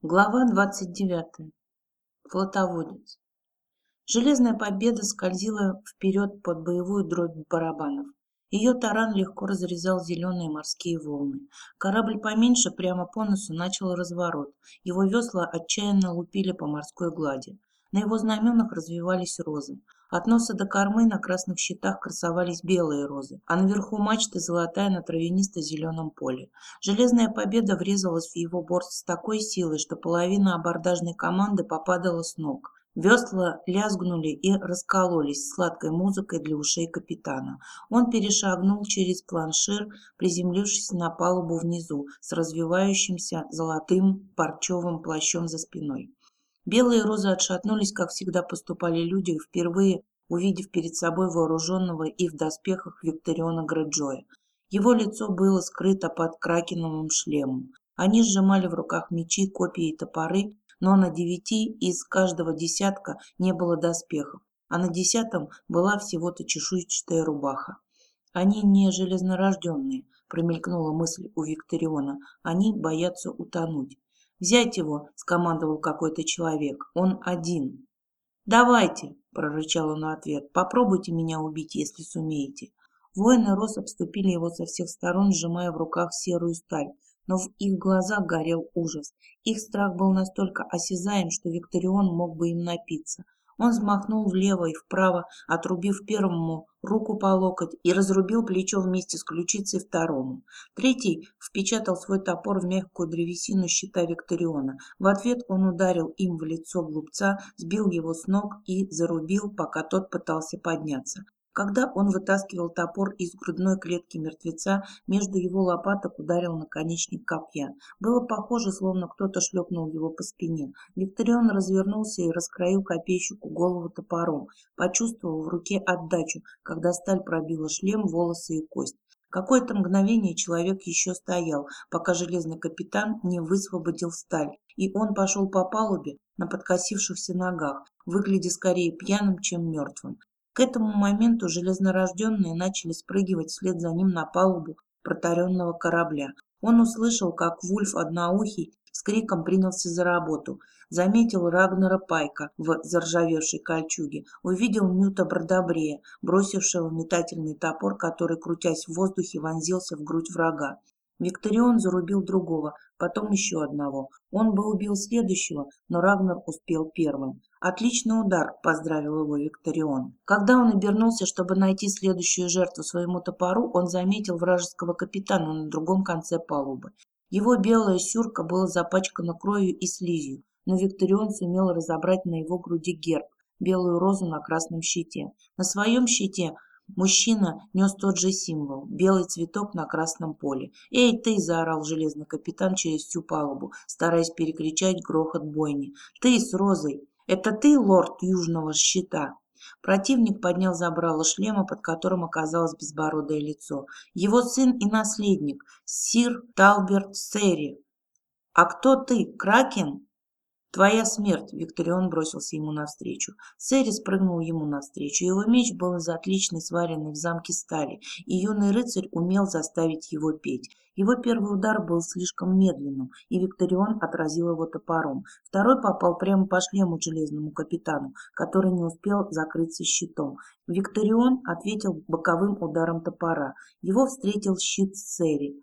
Глава 29. Флотоводец. Железная победа скользила вперед под боевую дробь барабанов. Ее таран легко разрезал зеленые морские волны. Корабль поменьше прямо по носу начал разворот. Его весла отчаянно лупили по морской глади. На его знаменах развивались розы. От носа до кормы на красных щитах красовались белые розы, а наверху мачты золотая на травянисто-зеленом поле. Железная победа врезалась в его борт с такой силой, что половина абордажной команды попадала с ног. Весла лязгнули и раскололись сладкой музыкой для ушей капитана. Он перешагнул через планшир, приземлившись на палубу внизу с развивающимся золотым парчевым плащом за спиной. Белые розы отшатнулись, как всегда поступали люди, впервые увидев перед собой вооруженного и в доспехах Викториона Греджоя. Его лицо было скрыто под кракеновым шлемом. Они сжимали в руках мечи, копья и топоры, но на девяти из каждого десятка не было доспехов, а на десятом была всего-то чешуйчатая рубаха. «Они не железнорожденные», — промелькнула мысль у Викториона. «Они боятся утонуть». «Взять его!» – скомандовал какой-то человек. «Он один!» «Давайте!» – прорычал он в ответ. «Попробуйте меня убить, если сумеете!» Воины Рос обступили его со всех сторон, сжимая в руках серую сталь, но в их глазах горел ужас. Их страх был настолько осязаем, что Викторион мог бы им напиться. Он взмахнул влево и вправо, отрубив первому руку по локоть и разрубил плечо вместе с ключицей второму. Третий впечатал свой топор в мягкую древесину щита Викториона. В ответ он ударил им в лицо глупца, сбил его с ног и зарубил, пока тот пытался подняться. Когда он вытаскивал топор из грудной клетки мертвеца, между его лопаток ударил наконечник копья. Было похоже, словно кто-то шлепнул его по спине. Викторион развернулся и раскроил копейщику голову топором. Почувствовал в руке отдачу, когда сталь пробила шлем, волосы и кость. Какое-то мгновение человек еще стоял, пока железный капитан не высвободил сталь, и он пошел по палубе на подкосившихся ногах, выглядя скорее пьяным, чем мертвым. К этому моменту железнорожденные начали спрыгивать вслед за ним на палубу протаренного корабля. Он услышал, как Вульф Одноухий с криком принялся за работу. Заметил Рагнера Пайка в заржавевшей кольчуге. Увидел Нюта Бродобрея, бросившего метательный топор, который, крутясь в воздухе, вонзился в грудь врага. Викторион зарубил другого, потом еще одного. Он бы убил следующего, но Рагнар успел первым. «Отличный удар!» – поздравил его Викторион. Когда он обернулся, чтобы найти следующую жертву своему топору, он заметил вражеского капитана на другом конце палубы. Его белая сюрка была запачкана кровью и слизью, но Викторион сумел разобрать на его груди герб – белую розу на красном щите. На своем щите Мужчина нес тот же символ – белый цветок на красном поле. «Эй, ты!» – заорал железный капитан через всю палубу, стараясь перекричать грохот бойни. «Ты с розой! Это ты, лорд Южного щита?» Противник поднял забрало шлема, под которым оказалось безбородое лицо. Его сын и наследник, сир Талберт Сери. «А кто ты, Кракен?» «Твоя смерть!» – Викторион бросился ему навстречу. Сэри спрыгнул ему навстречу. Его меч был из отличной сваренной в замке стали, и юный рыцарь умел заставить его петь. Его первый удар был слишком медленным, и Викторион отразил его топором. Второй попал прямо по шлему железному капитану, который не успел закрыться щитом. Викторион ответил боковым ударом топора. Его встретил щит Сэри.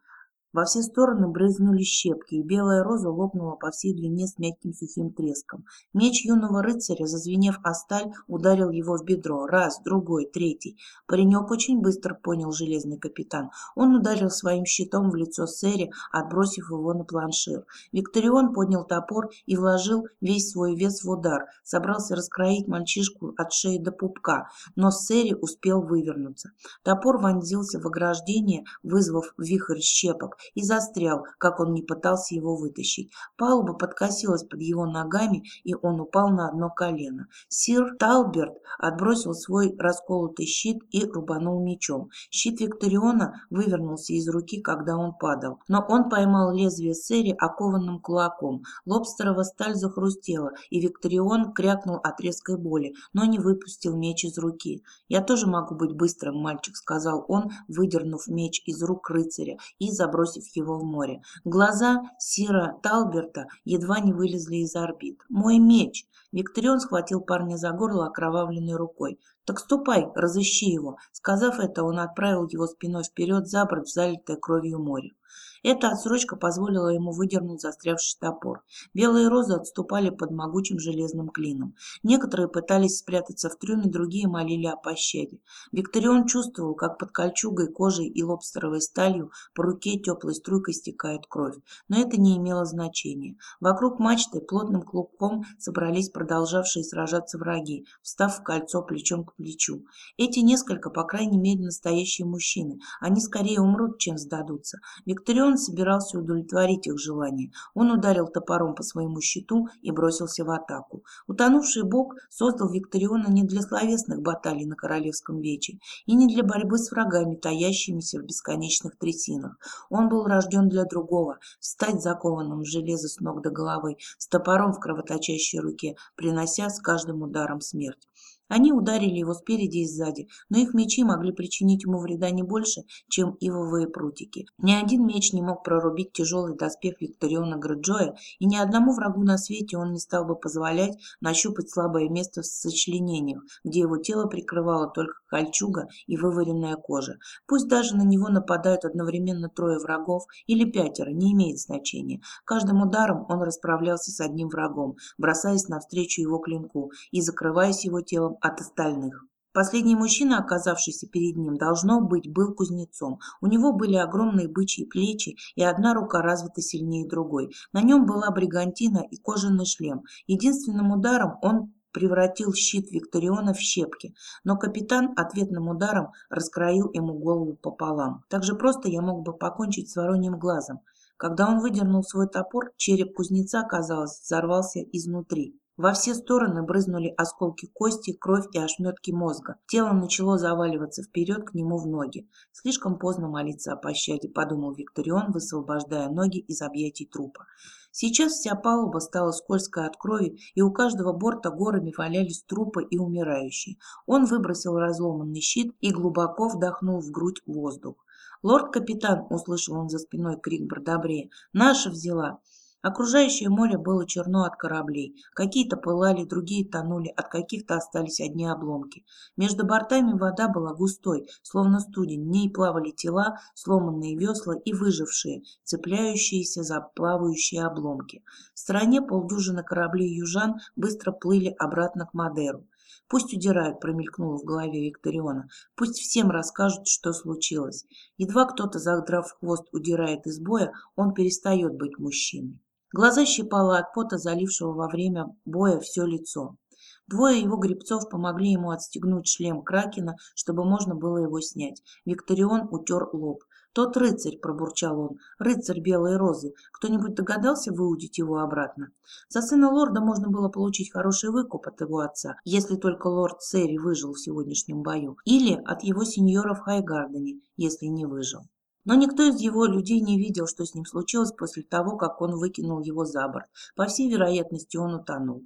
Во все стороны брызнули щепки, и белая роза лопнула по всей длине с мягким сухим треском. Меч юного рыцаря, зазвенев о сталь, ударил его в бедро. Раз, другой, третий. Паренек очень быстро понял железный капитан. Он ударил своим щитом в лицо Сэри, отбросив его на планшир. Викторион поднял топор и вложил весь свой вес в удар. Собрался раскроить мальчишку от шеи до пупка, но Сэри успел вывернуться. Топор вонзился в ограждение, вызвав вихрь щепок, и застрял, как он не пытался его вытащить. Палуба подкосилась под его ногами, и он упал на одно колено. Сир Талберт отбросил свой расколотый щит и рубанул мечом. Щит Викториона вывернулся из руки, когда он падал. Но он поймал лезвие Сэри окованным кулаком. Лобстерова сталь захрустела, и Викторион крякнул от резкой боли, но не выпустил меч из руки. «Я тоже могу быть быстрым, мальчик», — сказал он, выдернув меч из рук рыцаря и забросив бросив его в море. Глаза Сира Талберта едва не вылезли из орбит. «Мой меч!» Викторион схватил парня за горло окровавленной рукой. «Так ступай, разыщи его!» Сказав это, он отправил его спиной вперед за борт в залитое кровью море. Эта отсрочка позволила ему выдернуть застрявший топор. Белые розы отступали под могучим железным клином. Некоторые пытались спрятаться в трюме, другие молили о пощаде. Викторион чувствовал, как под кольчугой, кожей и лобстеровой сталью по руке теплой струйкой стекает кровь. Но это не имело значения. Вокруг мачты плотным клубком собрались продолжавшие сражаться враги, встав в кольцо плечом к плечу. Эти несколько, по крайней мере, настоящие мужчины. Они скорее умрут, чем сдадутся. Викторион он собирался удовлетворить их желание. Он ударил топором по своему щиту и бросился в атаку. Утонувший бог создал Викториона не для словесных баталий на Королевском вече и не для борьбы с врагами, таящимися в бесконечных трясинах. Он был рожден для другого – стать закованным в железо с ног до головы, с топором в кровоточащей руке, принося с каждым ударом смерть. Они ударили его спереди и сзади, но их мечи могли причинить ему вреда не больше, чем ивовые прутики. Ни один меч не мог прорубить тяжелый доспех Викториона Граджоя, и ни одному врагу на свете он не стал бы позволять нащупать слабое место в сочленениях, где его тело прикрывало только кольчуга и вываренная кожа. Пусть даже на него нападают одновременно трое врагов или пятеро, не имеет значения. Каждым ударом он расправлялся с одним врагом, бросаясь навстречу его клинку и закрываясь его телом от остальных. Последний мужчина, оказавшийся перед ним, должно быть, был кузнецом. У него были огромные бычьи плечи, и одна рука развита сильнее другой. На нем была бригантина и кожаный шлем. Единственным ударом он превратил щит Викториона в щепки, но капитан ответным ударом раскроил ему голову пополам. Так же просто я мог бы покончить с вороньим глазом. Когда он выдернул свой топор, череп кузнеца, казалось, взорвался изнутри. Во все стороны брызнули осколки кости, кровь и ошметки мозга. Тело начало заваливаться вперед к нему в ноги. Слишком поздно молиться о пощаде, подумал Викторион, высвобождая ноги из объятий трупа. Сейчас вся палуба стала скользкой от крови, и у каждого борта горами валялись трупы и умирающие. Он выбросил разломанный щит и глубоко вдохнул в грудь воздух. «Лорд-капитан!» — услышал он за спиной крик Бродобрея. «Наша взяла!» Окружающее море было черно от кораблей. Какие-то пылали, другие тонули, от каких-то остались одни обломки. Между бортами вода была густой, словно студень. В ней плавали тела, сломанные весла и выжившие, цепляющиеся за плавающие обломки. В стороне полдюжины кораблей южан быстро плыли обратно к Мадеру. Пусть удирают, промелькнуло в голове Викториона. Пусть всем расскажут, что случилось. Едва кто-то, задрав хвост, удирает из боя, он перестает быть мужчиной. Глаза щипало от пота, залившего во время боя все лицо. Двое его гребцов помогли ему отстегнуть шлем Кракена, чтобы можно было его снять. Викторион утер лоб. «Тот рыцарь», — пробурчал он, — «рыцарь белой розы. Кто-нибудь догадался выудить его обратно?» За сына лорда можно было получить хороший выкуп от его отца, если только лорд Сэри выжил в сегодняшнем бою, или от его сеньора в Хайгардене, если не выжил. Но никто из его людей не видел, что с ним случилось после того, как он выкинул его за борт. По всей вероятности, он утонул.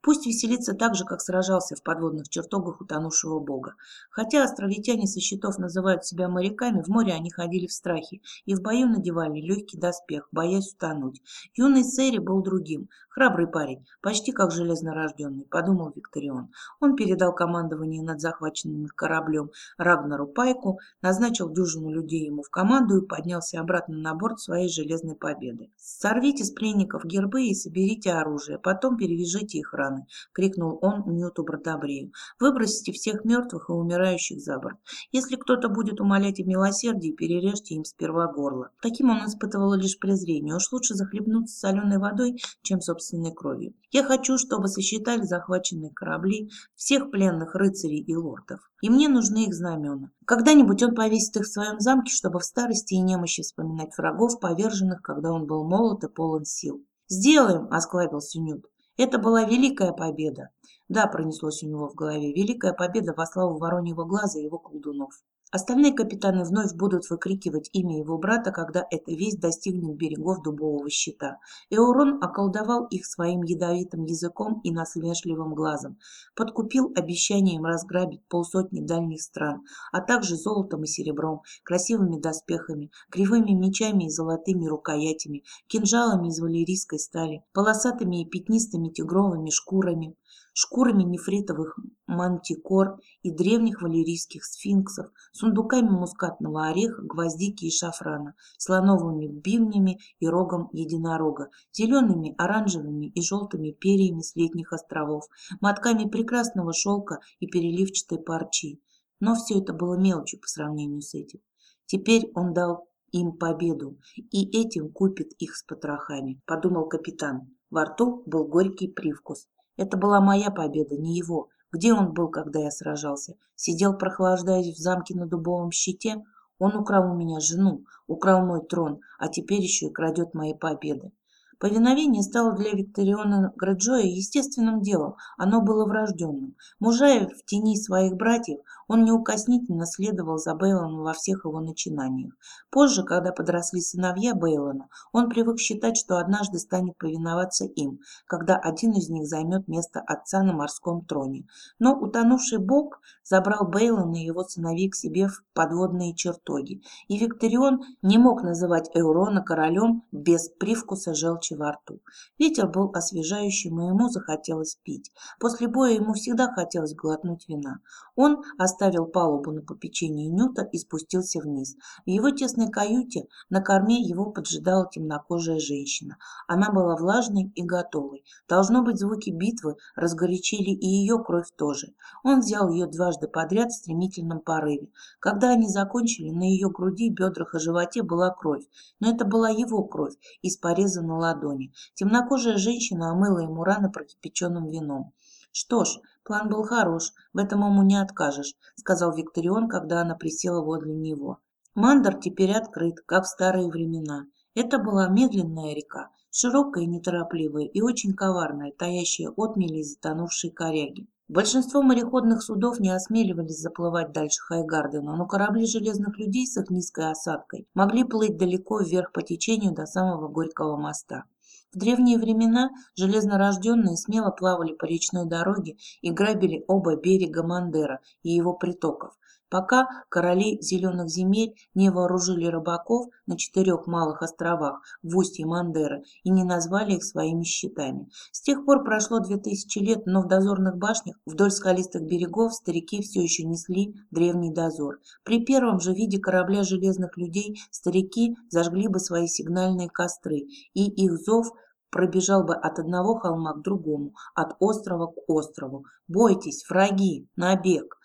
Пусть веселится так же, как сражался в подводных чертогах утонувшего бога. Хотя островитяне со счетов называют себя моряками, в море они ходили в страхе и в бою надевали легкий доспех, боясь утонуть. Юный Сэри был другим, храбрый парень, почти как железнорожденный, подумал Викторион. Он передал командование над захваченным кораблем Рагнару Пайку, назначил дюжину людей ему в команду и поднялся обратно на борт своей железной победы. Сорвите с пленников гербы и соберите оружие, потом перевяжите их раны раны!» — крикнул он Ньюту Бродобрею. «Выбросите всех мертвых и умирающих за борт. Если кто-то будет умолять о милосердии, перережьте им сперва горло». Таким он испытывал лишь презрение. Уж лучше захлебнуться соленой водой, чем собственной кровью. «Я хочу, чтобы сосчитали захваченные корабли, всех пленных рыцарей и лордов. И мне нужны их знамена. Когда-нибудь он повесит их в своем замке, чтобы в старости и немощи вспоминать врагов, поверженных, когда он был молод и полон сил. «Сделаем!» – осклабился Нют. Это была великая победа. Да, пронеслось у него в голове, великая победа во славу Вороньего глаза и его колдунов. Остальные капитаны вновь будут выкрикивать имя его брата, когда эта весть достигнет берегов дубового щита. Эурон околдовал их своим ядовитым языком и насмешливым глазом, подкупил обещанием разграбить полсотни дальних стран, а также золотом и серебром, красивыми доспехами, кривыми мечами и золотыми рукоятями, кинжалами из валерийской стали, полосатыми и пятнистыми тигровыми шкурами, шкурами нефритовых мантикор и древних валерийских сфинксов, сундуками мускатного ореха, гвоздики и шафрана, слоновыми бивнями и рогом единорога, зелеными, оранжевыми и желтыми перьями с летних островов, мотками прекрасного шелка и переливчатой парчи. Но все это было мелочью по сравнению с этим. Теперь он дал им победу, и этим купит их с потрохами, подумал капитан. Во рту был горький привкус. Это была моя победа, не его. Где он был, когда я сражался? Сидел, прохлаждаясь в замке на дубовом щите? Он украл у меня жену, украл мой трон, а теперь еще и крадет мои победы. Повиновение стало для Викториона Граджоя естественным делом, оно было врожденным. Мужая в тени своих братьев, он неукоснительно следовал за Бейлоном во всех его начинаниях. Позже, когда подросли сыновья Бейлона, он привык считать, что однажды станет повиноваться им, когда один из них займет место отца на морском троне. Но утонувший бог забрал Бейлона и его сыновей к себе в подводные чертоги, и Викторион не мог называть Эурона королем без привкуса желчи горечи во рту. Ветер был освежающим, и ему захотелось пить. После боя ему всегда хотелось глотнуть вина. Он оставил палубу на попечении Нюта и спустился вниз. В его тесной каюте на корме его поджидала темнокожая женщина. Она была влажной и готовой. Должно быть, звуки битвы разгорячили и ее кровь тоже. Он взял ее дважды подряд в стремительном порыве. Когда они закончили, на ее груди, бедрах и животе была кровь. Но это была его кровь из пореза ладони ладони. Темнокожая женщина омыла ему раны прокипяченным вином. «Что ж, план был хорош, в этом ему не откажешь», — сказал Викторион, когда она присела возле него. Мандар теперь открыт, как в старые времена. Это была медленная река, широкая неторопливая, и очень коварная, таящая отмели и затонувшие коряги. Большинство мореходных судов не осмеливались заплывать дальше Хайгардена, но корабли железных людей с их низкой осадкой могли плыть далеко вверх по течению до самого Горького моста. В древние времена железнорожденные смело плавали по речной дороге и грабили оба берега Мандера и его притоков, пока короли зеленых земель не вооружили рыбаков на четырех малых островах в устье Мандеры и не назвали их своими щитами. С тех пор прошло две тысячи лет, но в дозорных башнях вдоль скалистых берегов старики все еще несли древний дозор. При первом же виде корабля железных людей старики зажгли бы свои сигнальные костры, и их зов пробежал бы от одного холма к другому, от острова к острову. «Бойтесь, враги! Набег!»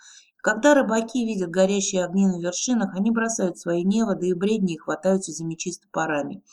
Когда рыбаки видят горящие огни на вершинах, они бросают свои неводы и бредни и хватаются за мечи с топорами.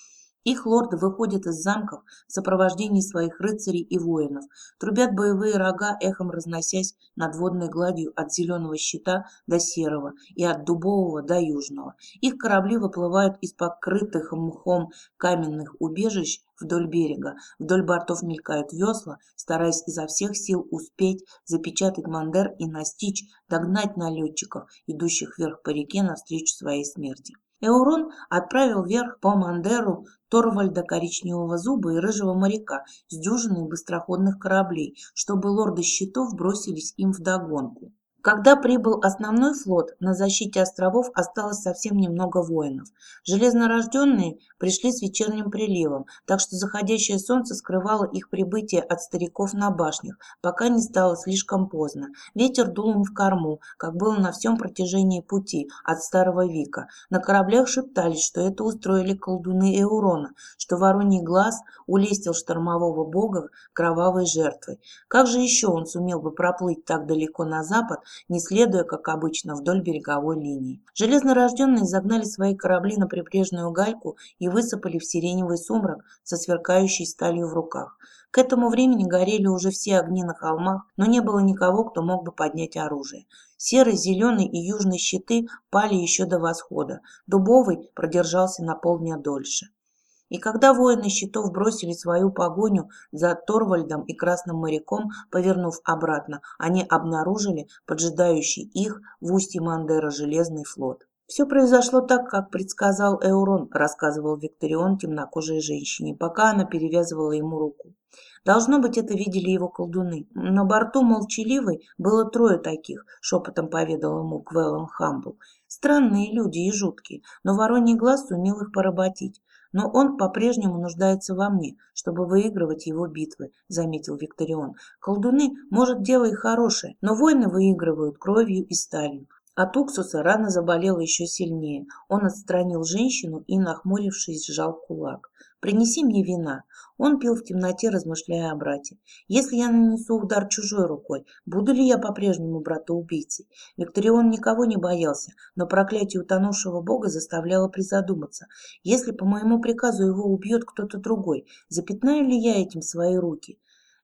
Их лорды выходят из замков в сопровождении своих рыцарей и воинов, трубят боевые рога, эхом разносясь над водной гладью от зеленого щита до серого и от дубового до южного. Их корабли выплывают из покрытых мхом каменных убежищ вдоль берега. Вдоль бортов мелькают весла, стараясь изо всех сил успеть запечатать Мандер и настичь, догнать налетчиков, идущих вверх по реке навстречу своей смерти. Эурон отправил вверх по Мандеру Торвальда Коричневого Зуба и Рыжего Моряка с дюжиной быстроходных кораблей, чтобы лорды щитов бросились им вдогонку. Когда прибыл основной флот, на защите островов осталось совсем немного воинов. Железнорожденные пришли с вечерним приливом, так что заходящее солнце скрывало их прибытие от стариков на башнях, пока не стало слишком поздно. Ветер дул им в корму, как было на всем протяжении пути от Старого Вика. На кораблях шептались, что это устроили колдуны Эурона, что Вороний глаз улестил штормового бога кровавой жертвой. Как же еще он сумел бы проплыть так далеко на запад, не следуя, как обычно, вдоль береговой линии. Железнорожденные загнали свои корабли на прибрежную гальку и высыпали в сиреневый сумрак со сверкающей сталью в руках. К этому времени горели уже все огни на холмах, но не было никого, кто мог бы поднять оружие. Серый, зеленый и южный щиты пали еще до восхода. Дубовый продержался на полдня дольше. И когда воины щитов бросили свою погоню за Торвальдом и Красным моряком, повернув обратно, они обнаружили поджидающий их в устье Мандера железный флот. «Все произошло так, как предсказал Эурон», – рассказывал Викторион темнокожей женщине, пока она перевязывала ему руку. Должно быть, это видели его колдуны. На борту молчаливой было трое таких, шепотом поведал ему Квеллом Хамбл. Странные люди и жуткие, но вороний глаз сумел их поработить. Но он по-прежнему нуждается во мне, чтобы выигрывать его битвы, заметил Викторион. Колдуны, может, дело и хорошее, но войны выигрывают кровью и сталью. От уксуса рана заболела еще сильнее. Он отстранил женщину и, нахмурившись, сжал кулак. «Принеси мне вина». Он пил в темноте, размышляя о брате. «Если я нанесу удар чужой рукой, буду ли я по-прежнему брата-убийцей?» Викторион никого не боялся, но проклятие утонувшего бога заставляло призадуматься. «Если по моему приказу его убьет кто-то другой, запятнаю ли я этим свои руки?»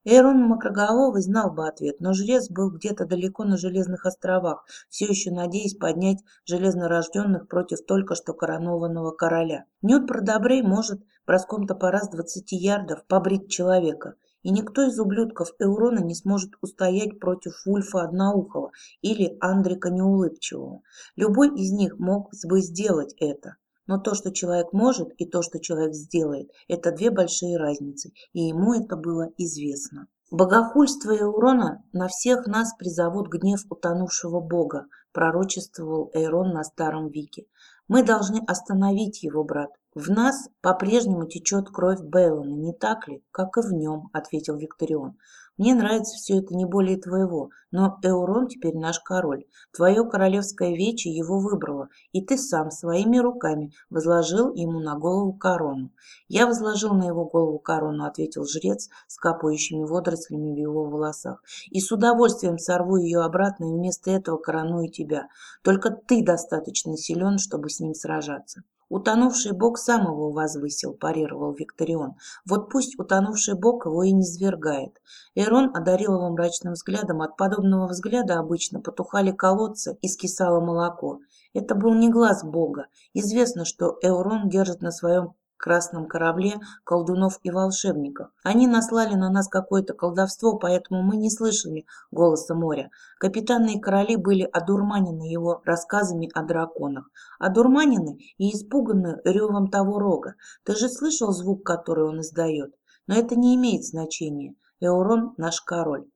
Эйрон Макроголовый знал бы ответ, но жрец был где-то далеко на Железных островах, все еще надеясь поднять железнорожденных против только что коронованного короля. Нют Продобрей может броском топора с двадцати ярдов побрить человека, и никто из ублюдков Эурона не сможет устоять против Вульфа Одноухого или Андрика Неулыбчивого. Любой из них мог бы сделать это. Но то, что человек может, и то, что человек сделает, это две большие разницы, и ему это было известно. Богохульство и урона на всех нас призовут гнев утонувшего бога, пророчествовал Эйрон на Старом Вике. Мы должны остановить его, брат. В нас по-прежнему течет кровь Бейлона, не так ли? Как и в нем, ответил Викторион. Мне нравится все это не более твоего, но Эурон теперь наш король. Твое королевское вече его выбрало, и ты сам своими руками возложил ему на голову корону. Я возложил на его голову корону, ответил жрец с капающими водорослями в его волосах, и с удовольствием сорву ее обратно и вместо этого короную тебя. Только ты достаточно силен, чтобы с ним сражаться. Утонувший бог сам его возвысил, парировал Викторион. Вот пусть утонувший бог его и не свергает. Эрон одарил его мрачным взглядом. От подобного взгляда обычно потухали колодцы и скисало молоко. Это был не глаз бога. Известно, что Эурон держит на своем красном корабле колдунов и волшебников. Они наслали на нас какое-то колдовство, поэтому мы не слышали голоса моря. Капитаны и короли были одурманены его рассказами о драконах. Одурманены и испуганы ревом того рога. Ты же слышал звук, который он издает? Но это не имеет значения. Эурон наш король.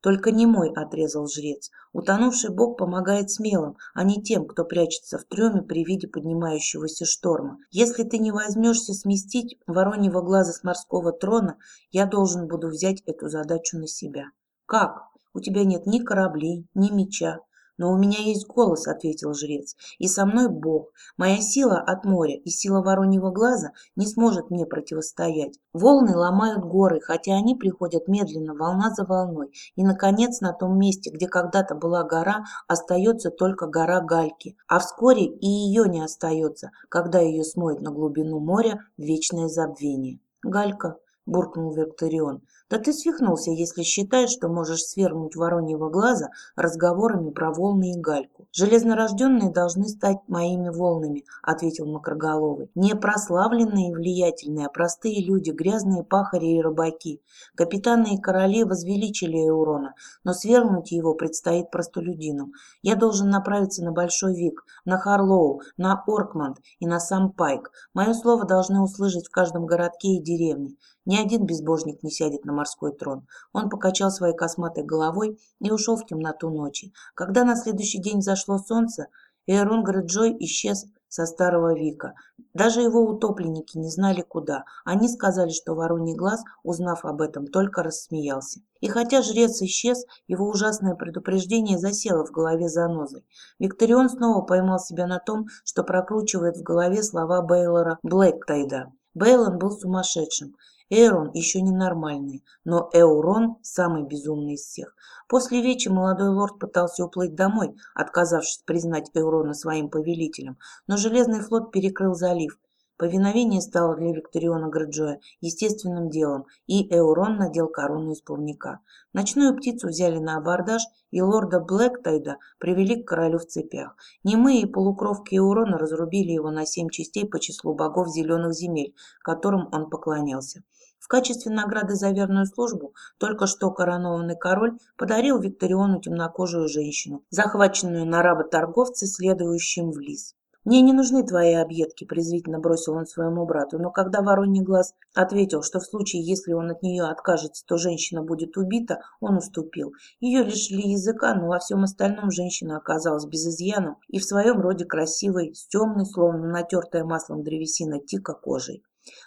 Только не мой, отрезал жрец. Утонувший бог помогает смелым, а не тем, кто прячется в трюме при виде поднимающегося шторма. Если ты не возьмешься сместить вороньего глаза с морского трона, я должен буду взять эту задачу на себя. Как? У тебя нет ни кораблей, ни меча, «Но у меня есть голос», — ответил жрец, — «и со мной Бог. Моя сила от моря и сила вороньего глаза не сможет мне противостоять. Волны ломают горы, хотя они приходят медленно, волна за волной. И, наконец, на том месте, где когда-то была гора, остается только гора Гальки. А вскоре и ее не остается, когда ее смоет на глубину моря вечное забвение». «Галька», — буркнул Викторион, — да ты свихнулся, если считаешь, что можешь свергнуть вороньего глаза разговорами про волны и гальку. Железнорожденные должны стать моими волнами, ответил Макроголовый. Не прославленные и влиятельные, а простые люди, грязные пахари и рыбаки. Капитаны и короли возвеличили Эурона, но свергнуть его предстоит простолюдинам. Я должен направиться на Большой Вик, на Харлоу, на Оркманд и на сам Пайк. Мое слово должны услышать в каждом городке и деревне. Ни один безбожник не сядет на морской трон. Он покачал своей косматой головой и ушел в темноту ночи. Когда на следующий день зашло солнце, Эйрон Греджой исчез со старого Вика. Даже его утопленники не знали куда. Они сказали, что Вороний Глаз, узнав об этом, только рассмеялся. И хотя жрец исчез, его ужасное предупреждение засело в голове занозой. Викторион снова поймал себя на том, что прокручивает в голове слова Бейлора Блэктайда. Бейлон был сумасшедшим. Эйрон еще ненормальный, но Эурон самый безумный из всех. После вечи молодой лорд пытался уплыть домой, отказавшись признать Эурона своим повелителем, но Железный флот перекрыл залив. Повиновение стало для Викториона Греджоя естественным делом, и Эурон надел корону из плавника. Ночную птицу взяли на абордаж, и лорда Блэктайда привели к королю в цепях. Немые полукровки Эурона разрубили его на семь частей по числу богов зеленых земель, которым он поклонялся. В качестве награды за верную службу только что коронованный король подарил Викториону темнокожую женщину, захваченную на работорговце, следующим в лис. «Мне не нужны твои объедки», – презрительно бросил он своему брату, но когда Вороний глаз ответил, что в случае, если он от нее откажется, то женщина будет убита, он уступил. Ее лишили языка, но во всем остальном женщина оказалась без изъяна и в своем роде красивой, с темной, словно натертая маслом древесина тика кожей.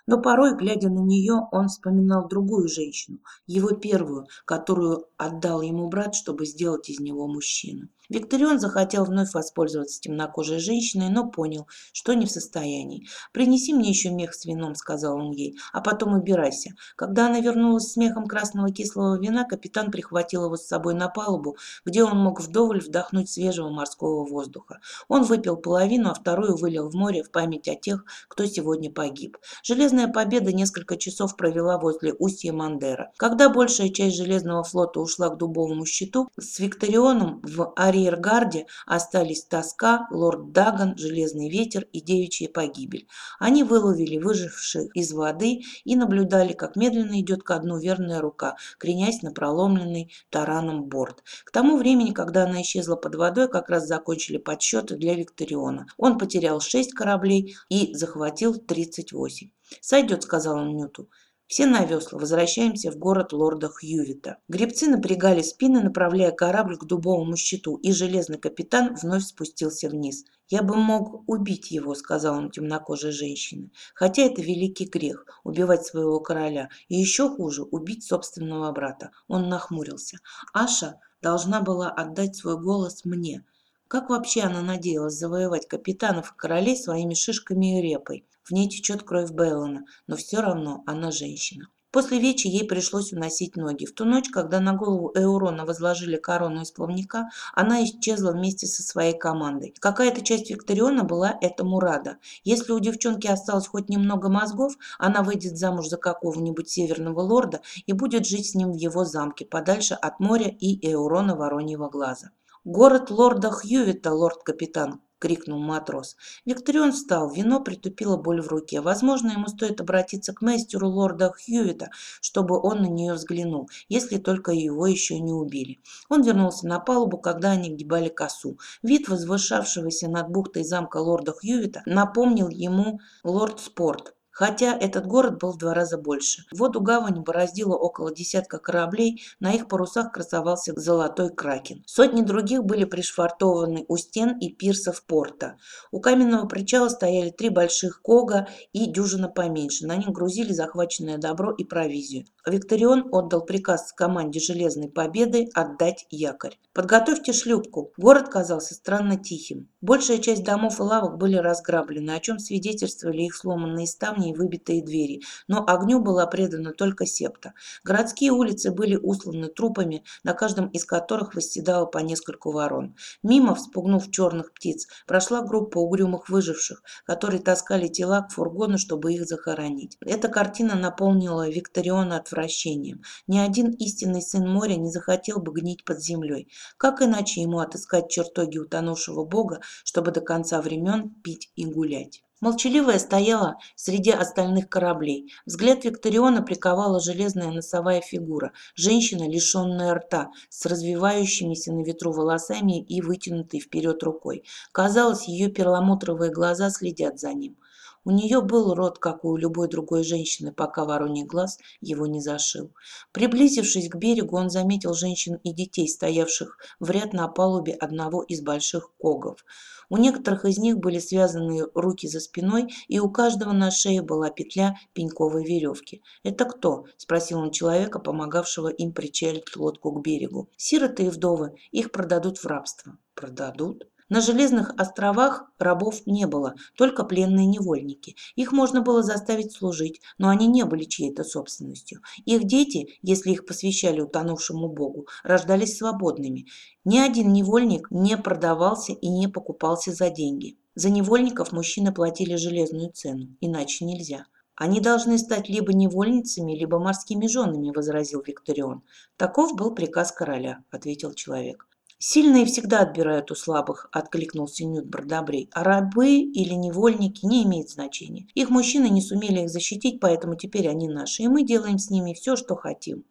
Но порой, глядя на нее, он вспоминал другую женщину, его первую, которую отдал ему брат, чтобы сделать из него мужчину. Викторион захотел вновь воспользоваться темнокожей женщиной, но понял, что не в состоянии. «Принеси мне еще мех с вином», — сказал он ей, — «а потом убирайся». Когда она вернулась с мехом красного кислого вина, капитан прихватил его с собой на палубу, где он мог вдоволь вдохнуть свежего морского воздуха. Он выпил половину, а вторую вылил в море в память о тех, кто сегодня погиб. Железная победа несколько часов провела возле устья Мандера. Когда большая часть Железного флота ушла к дубовому щиту, с Викторионом в Ари арьергарде остались тоска, лорд Даган, железный ветер и девичья погибель. Они выловили выживших из воды и наблюдали, как медленно идет ко дну верная рука, кренясь на проломленный тараном борт. К тому времени, когда она исчезла под водой, как раз закончили подсчеты для Викториона. Он потерял 6 кораблей и захватил 38. «Сойдет», — сказал он Нюту. Все на весла, возвращаемся в город лорда Хьювита. Гребцы напрягали спины, направляя корабль к дубовому щиту, и железный капитан вновь спустился вниз. «Я бы мог убить его», — сказал он темнокожей женщине. «Хотя это великий грех — убивать своего короля, и еще хуже — убить собственного брата». Он нахмурился. «Аша должна была отдать свой голос мне. Как вообще она надеялась завоевать капитанов и королей своими шишками и репой? В ней течет кровь Бейлона, но все равно она женщина. После вечи ей пришлось уносить ноги. В ту ночь, когда на голову Эурона возложили корону из плавника, она исчезла вместе со своей командой. Какая-то часть Викториона была этому рада. Если у девчонки осталось хоть немного мозгов, она выйдет замуж за какого-нибудь северного лорда и будет жить с ним в его замке, подальше от моря и Эурона Вороньего глаза. «Город лорда Хьювита, лорд-капитан!» — крикнул матрос. Викторион встал, вино притупило боль в руке. Возможно, ему стоит обратиться к мастеру лорда Хьювита, чтобы он на нее взглянул, если только его еще не убили. Он вернулся на палубу, когда они гибали косу. Вид возвышавшегося над бухтой замка лорда Хьювита напомнил ему лорд Спорт, хотя этот город был в два раза больше. Воду гавани бороздило около десятка кораблей, на их парусах красовался золотой кракен. Сотни других были пришвартованы у стен и пирсов порта. У каменного причала стояли три больших кога и дюжина поменьше. На них грузили захваченное добро и провизию. Викторион отдал приказ команде Железной Победы отдать якорь. «Подготовьте шлюпку». Город казался странно тихим. Большая часть домов и лавок были разграблены, о чем свидетельствовали их сломанные ставни и выбитые двери, но огню была предана только септа. Городские улицы были усланы трупами, на каждом из которых восседало по нескольку ворон. Мимо, вспугнув черных птиц, прошла группа угрюмых выживших, которые таскали тела к фургону, чтобы их захоронить. Эта картина наполнила Викториона отвращением. Ни один истинный сын моря не захотел бы гнить под землей. Как иначе ему отыскать чертоги утонувшего бога, чтобы до конца времен пить и гулять? Молчаливая стояла среди остальных кораблей. Взгляд Викториона приковала железная носовая фигура. Женщина, лишенная рта, с развивающимися на ветру волосами и вытянутой вперед рукой. Казалось, ее перламутровые глаза следят за ним. У нее был рот, как у любой другой женщины, пока вороний глаз его не зашил. Приблизившись к берегу, он заметил женщин и детей, стоявших в ряд на палубе одного из больших когов. У некоторых из них были связаны руки за спиной, и у каждого на шее была петля пеньковой веревки. «Это кто?» – спросил он человека, помогавшего им причалить лодку к берегу. «Сироты и вдовы. Их продадут в рабство». «Продадут?» На Железных островах рабов не было, только пленные невольники. Их можно было заставить служить, но они не были чьей-то собственностью. Их дети, если их посвящали утонувшему богу, рождались свободными. Ни один невольник не продавался и не покупался за деньги. За невольников мужчины платили железную цену, иначе нельзя. Они должны стать либо невольницами, либо морскими женами, возразил Викторион. Таков был приказ короля, ответил человек. «Сильные всегда отбирают у слабых», – откликнулся Нют Бродобрей. «А рабы или невольники не имеет значения. Их мужчины не сумели их защитить, поэтому теперь они наши, и мы делаем с ними все, что хотим».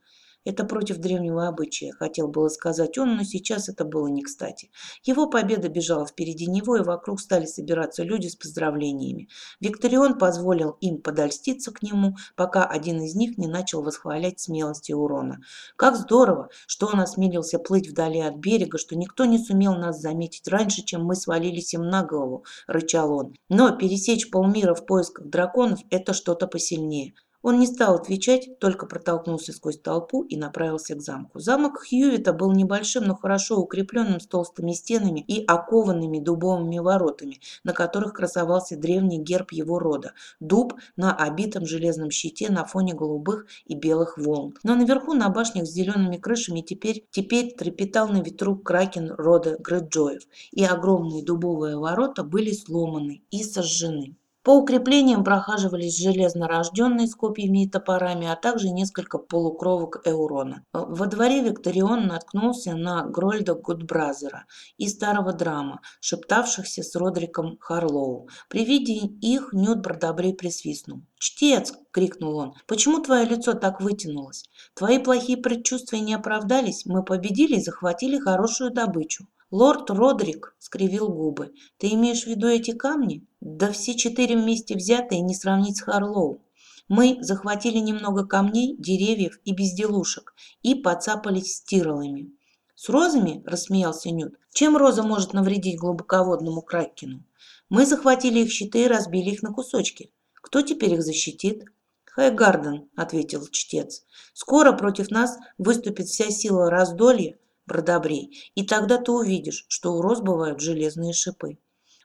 Это против древнего обычая, хотел было сказать он, но сейчас это было не кстати. Его победа бежала впереди него, и вокруг стали собираться люди с поздравлениями. Викторион позволил им подольститься к нему, пока один из них не начал восхвалять смелость и урона. Как здорово, что он осмелился плыть вдали от берега, что никто не сумел нас заметить раньше, чем мы свалились им на голову, рычал он. Но пересечь полмира в поисках драконов – это что-то посильнее. Он не стал отвечать, только протолкнулся сквозь толпу и направился к замку. Замок Хьюита был небольшим, но хорошо укрепленным с толстыми стенами и окованными дубовыми воротами, на которых красовался древний герб его рода – дуб на обитом железном щите на фоне голубых и белых волн. Но наверху на башнях с зелеными крышами теперь, теперь трепетал на ветру кракен рода Грэджоев, и огромные дубовые ворота были сломаны и сожжены. По укреплениям прохаживались железнорожденные с копьями и топорами, а также несколько полукровок Эурона. Во дворе Викторион наткнулся на Грольда Гудбразера и старого драма, шептавшихся с Родриком Харлоу. При виде их Нют Бродобрей присвистнул. «Чтец!» — крикнул он. «Почему твое лицо так вытянулось? Твои плохие предчувствия не оправдались? Мы победили и захватили хорошую добычу». Лорд Родрик скривил губы. Ты имеешь в виду эти камни? Да все четыре вместе взятые не сравнить с Харлоу. Мы захватили немного камней, деревьев и безделушек и подцапались с тиролами. «С розами?» – рассмеялся Нют. «Чем роза может навредить глубоководному кракену? Мы захватили их щиты и разбили их на кусочки. Кто теперь их защитит?» «Хайгарден», – ответил чтец. «Скоро против нас выступит вся сила раздолья, продобрей, и тогда ты увидишь, что у роз бывают железные шипы.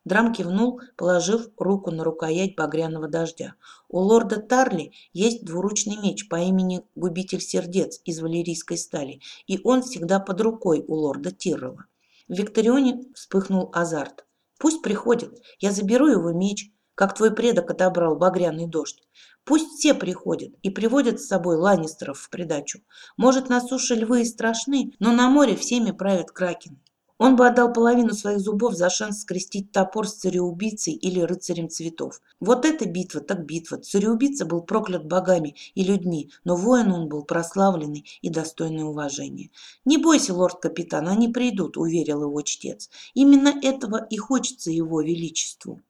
Драм кивнул, положив руку на рукоять багряного дождя. У лорда Тарли есть двуручный меч по имени Губитель Сердец из валерийской стали, и он всегда под рукой у лорда Тиррова. В Викторионе вспыхнул азарт. «Пусть приходит, я заберу его меч, как твой предок отобрал багряный дождь. Пусть все приходят и приводят с собой ланнистеров в придачу. Может, на суше львы и страшны, но на море всеми правит кракен. Он бы отдал половину своих зубов за шанс скрестить топор с цареубийцей или рыцарем цветов. Вот эта битва так битва. Цареубийца был проклят богами и людьми, но воин он был прославленный и достойный уважения. «Не бойся, лорд-капитан, они придут», — уверил его чтец. «Именно этого и хочется его величеству».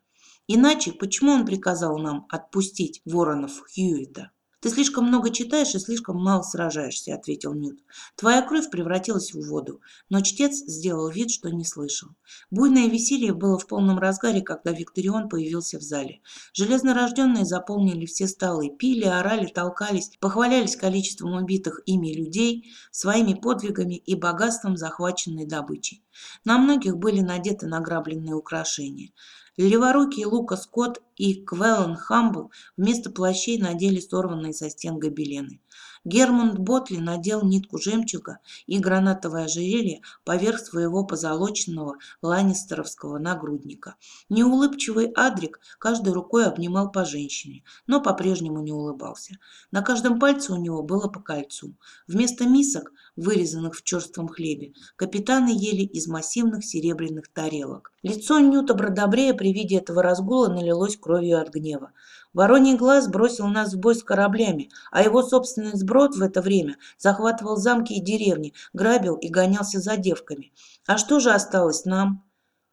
Иначе почему он приказал нам отпустить воронов Хьюита? «Ты слишком много читаешь и слишком мало сражаешься», — ответил Нют. «Твоя кровь превратилась в воду». Но чтец сделал вид, что не слышал. Буйное веселье было в полном разгаре, когда Викторион появился в зале. Железнорожденные заполнили все столы, пили, орали, толкались, похвалялись количеством убитых ими людей, своими подвигами и богатством захваченной добычи. На многих были надеты награбленные украшения. Леворукий Лука Скотт и Квеллен Хамбл вместо плащей надели сорванные со стен гобелены. Гермунд Ботли надел нитку жемчуга и гранатовое ожерелье поверх своего позолоченного ланнистеровского нагрудника. Неулыбчивый Адрик каждой рукой обнимал по женщине, но по-прежнему не улыбался. На каждом пальце у него было по кольцу. Вместо мисок, вырезанных в черством хлебе, капитаны ели из массивных серебряных тарелок. Лицо Нюта Бродобрея при виде этого разгула налилось кровью от гнева. Вороний глаз бросил нас в бой с кораблями, а его собственный сброд в это время захватывал замки и деревни, грабил и гонялся за девками. А что же осталось нам?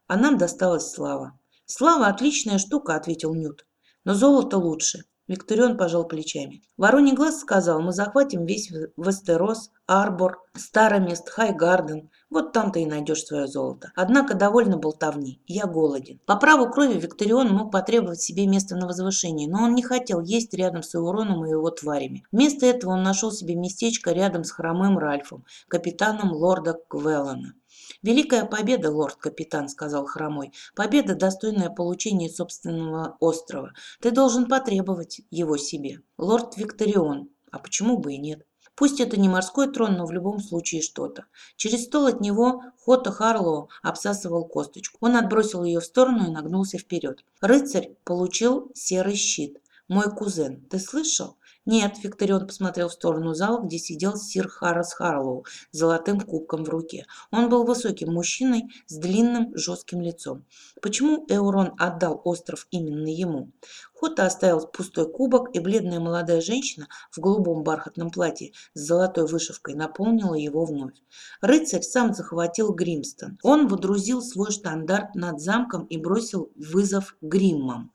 А нам досталась слава. Слава – отличная штука, ответил Нют. Но золото лучше. Викторион пожал плечами. Вороний глаз сказал, мы захватим весь Вестерос, Арбор, Старомест, Хайгарден. Вот там ты и найдешь свое золото. Однако довольно болтовни. Я голоден. По праву крови Викторион мог потребовать себе место на возвышении, но он не хотел есть рядом с Эуроном и его тварями. Вместо этого он нашел себе местечко рядом с хромым Ральфом, капитаном лорда Квеллана. «Великая победа, лорд-капитан», — сказал Хромой. «Победа, достойная получения собственного острова. Ты должен потребовать его себе». «Лорд Викторион». «А почему бы и нет?» Пусть это не морской трон, но в любом случае что-то. Через стол от него Хота Харлоу обсасывал косточку. Он отбросил ее в сторону и нагнулся вперед. Рыцарь получил серый щит. «Мой кузен, ты слышал? «Нет», — Викторион посмотрел в сторону зала, где сидел сир Харрес Харлоу с золотым кубком в руке. Он был высоким мужчиной с длинным жестким лицом. Почему Эурон отдал остров именно ему? Хота оставил пустой кубок, и бледная молодая женщина в голубом бархатном платье с золотой вышивкой наполнила его вновь. Рыцарь сам захватил Гримстон. Он водрузил свой штандарт над замком и бросил вызов Гриммам.